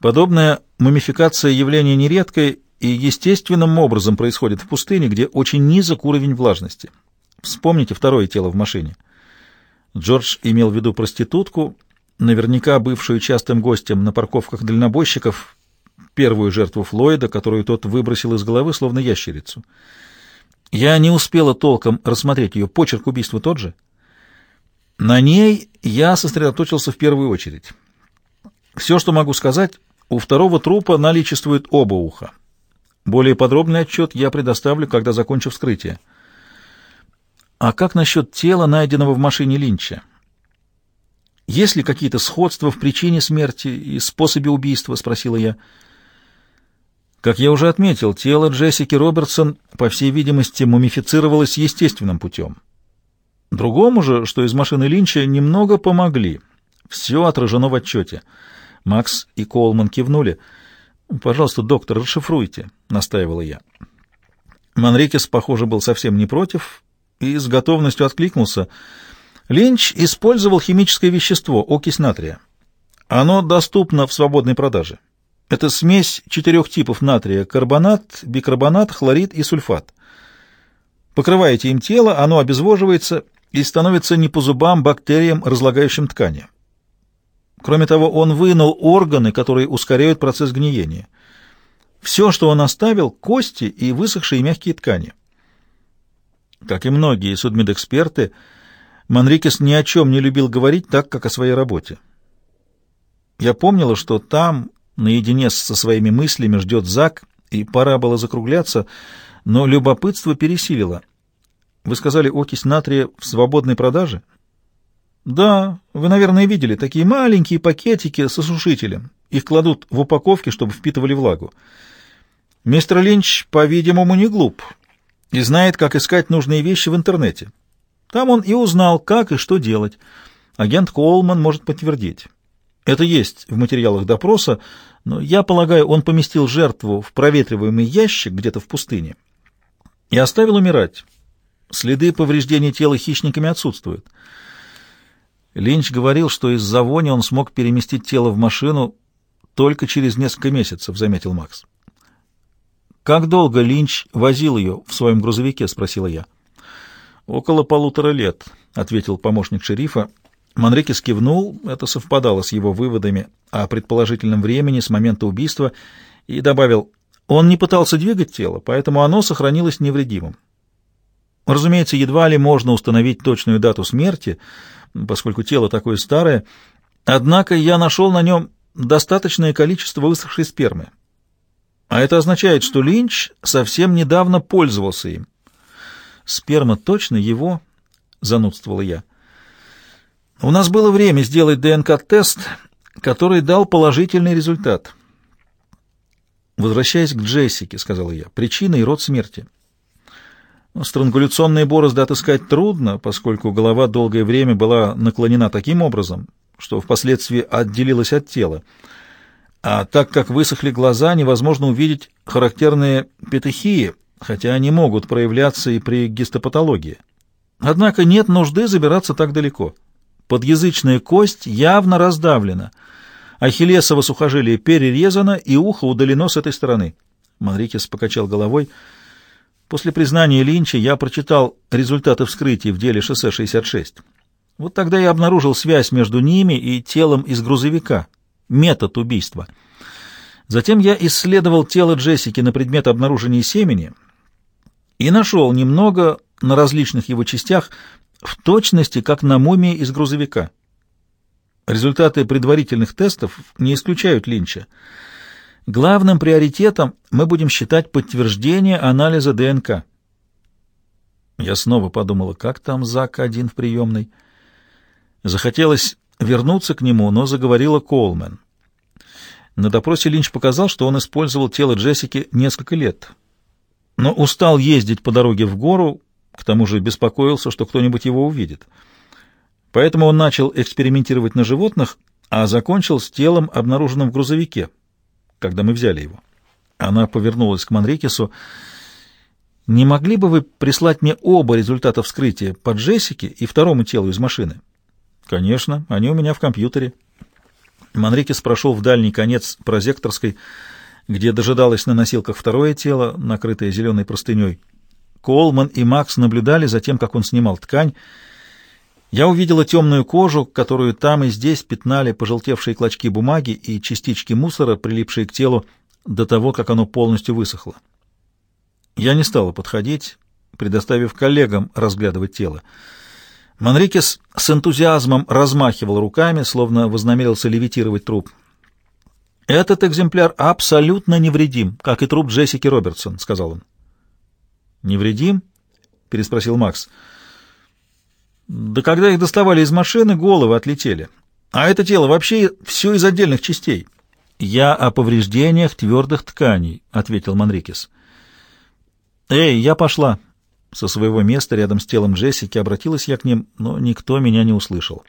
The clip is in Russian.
Подобная мумификация явление нередкое и естественным образом происходит в пустыне, где очень низок уровень влажности. Вспомните второе тело в машине. Джордж имел в виду проститутку, наверняка бывшую частым гостем на парковках дальнобойщиков, первую жертву Флойда, которую тот выбросил из головы, словно ящерицу. Я не успела толком рассмотреть ее. Почерк убийства тот же. На ней я сосредоточился в первую очередь. Все, что могу сказать, у второго трупа наличествует оба уха. Более подробный отчет я предоставлю, когда закончу вскрытие. А как насчет тела, найденного в машине Линча? Есть ли какие-то сходства в причине смерти и способе убийства? — спросила я. Как я уже отметил, тело Джессики Робертсон, по всей видимости, мумифицировалось естественным путем. Другому же, что из машины Линча, немного помогли. Все отражено в отчете. Макс и Колман кивнули. «Пожалуйста, доктор, расшифруйте», — настаивала я. Манрикес, похоже, был совсем не против и с готовностью откликнулся. Линч использовал химическое вещество, окись натрия. Оно доступно в свободной продаже. Это смесь четырех типов натрия — карбонат, бикарбонат, хлорид и сульфат. Покрываете им тело, оно обезвоживается и становится не по зубам бактериям, разлагающим ткани. Кроме того, он вынул органы, которые ускоряют процесс гниения. Все, что он оставил, кости и высохшие мягкие ткани. Как и многие судмедэксперты, Манрикес ни о чем не любил говорить так, как о своей работе. Я помнила, что там, наедине со своими мыслями, ждет Зак, и пора было закругляться, но любопытство пересилило. Вы сказали, окись натрия в свободной продаже? Да, вы, наверное, видели такие маленькие пакетики с осушителем. Их кладут в упаковки, чтобы впитывали влагу. Мистер Линч, по-видимому, не глуп и знает, как искать нужные вещи в интернете. Там он и узнал, как и что делать. Агент Колман может подтвердить. Это есть в материалах допроса, но я полагаю, он поместил жертву в проветриваемый ящик где-то в пустыне и оставил умирать. Следы повреждений тела хищниками отсутствуют. Линч говорил, что из-за вони он смог переместить тело в машину только через несколько месяцев, заметил Макс. «Как долго Линч возил ее в своем грузовике?» — спросила я. «Около полутора лет», — ответил помощник шерифа. Манрикес кивнул, это совпадало с его выводами о предположительном времени с момента убийства, и добавил, он не пытался двигать тело, поэтому оно сохранилось невредимым. Разумеется, едва ли можно установить точную дату смерти, поскольку тело такое старое, однако я нашел на нем достаточное количество высохшей спермы. А это означает, что Линч совсем недавно пользовался им. Сперма точно его, занудствовала я. У нас было время сделать ДНК-тест, который дал положительный результат. Возвращаясь к Джессике, сказала я, причина и род смерти. Странгуляционные борозды отыскать трудно, поскольку голова долгое время была наклонена таким образом, что впоследствии отделилась от тела. А так как высохли глаза, невозможно увидеть характерные петехии, хотя они могут проявляться и при гистопатологии. Однако нет нужды забираться так далеко. Подъязычная кость явно раздавлена, ахиллесово сухожилие перерезано и ухо удалено с этой стороны. Манрикес покачал головой — После признания Линча я прочитал результаты вскрытия в деле шоссе 66. Вот тогда я обнаружил связь между ними и телом из грузовика, метод убийства. Затем я исследовал тело Джессики на предмет обнаружения семени и нашел немного на различных его частях, в точности, как на мумии из грузовика. Результаты предварительных тестов не исключают Линча. Главным приоритетом мы будем считать подтверждение анализа ДНК. Я снова подумала, как там Зак один в приемной. Захотелось вернуться к нему, но заговорила Колмен. На допросе Линч показал, что он использовал тело Джессики несколько лет, но устал ездить по дороге в гору, к тому же беспокоился, что кто-нибудь его увидит. Поэтому он начал экспериментировать на животных, а закончил с телом, обнаруженным в грузовике, когда мы взяли его. Она повернулась к Манрикесу. «Не могли бы вы прислать мне оба результата вскрытия по Джессике и второму телу из машины?» «Конечно, они у меня в компьютере». Манрикес прошел в дальний конец прозекторской, где дожидалось на носилках второе тело, накрытое зеленой простыней. Колман и Макс наблюдали за тем, как он снимал ткань. Я увидела темную кожу, которую там и здесь пятнали пожелтевшие клочки бумаги и частички мусора, прилипшие к телу до того, как оно полностью высохло. Я не стала подходить, предоставив коллегам разглядывать тело. Манрикес с энтузиазмом размахивал руками, словно вознамерился левитировать труп. «Этот экземпляр абсолютно невредим, как и труп Джессики Робертсон», — сказал он. «Невредим?» — переспросил Макс. «Да когда их доставали из машины, головы отлетели. А это тело вообще все из отдельных частей». «Я о повреждениях твердых тканей», — ответил Манрикес. «Эй, я пошла». Со своего места рядом с телом Джессики обратилась я к ним, но никто меня не услышал.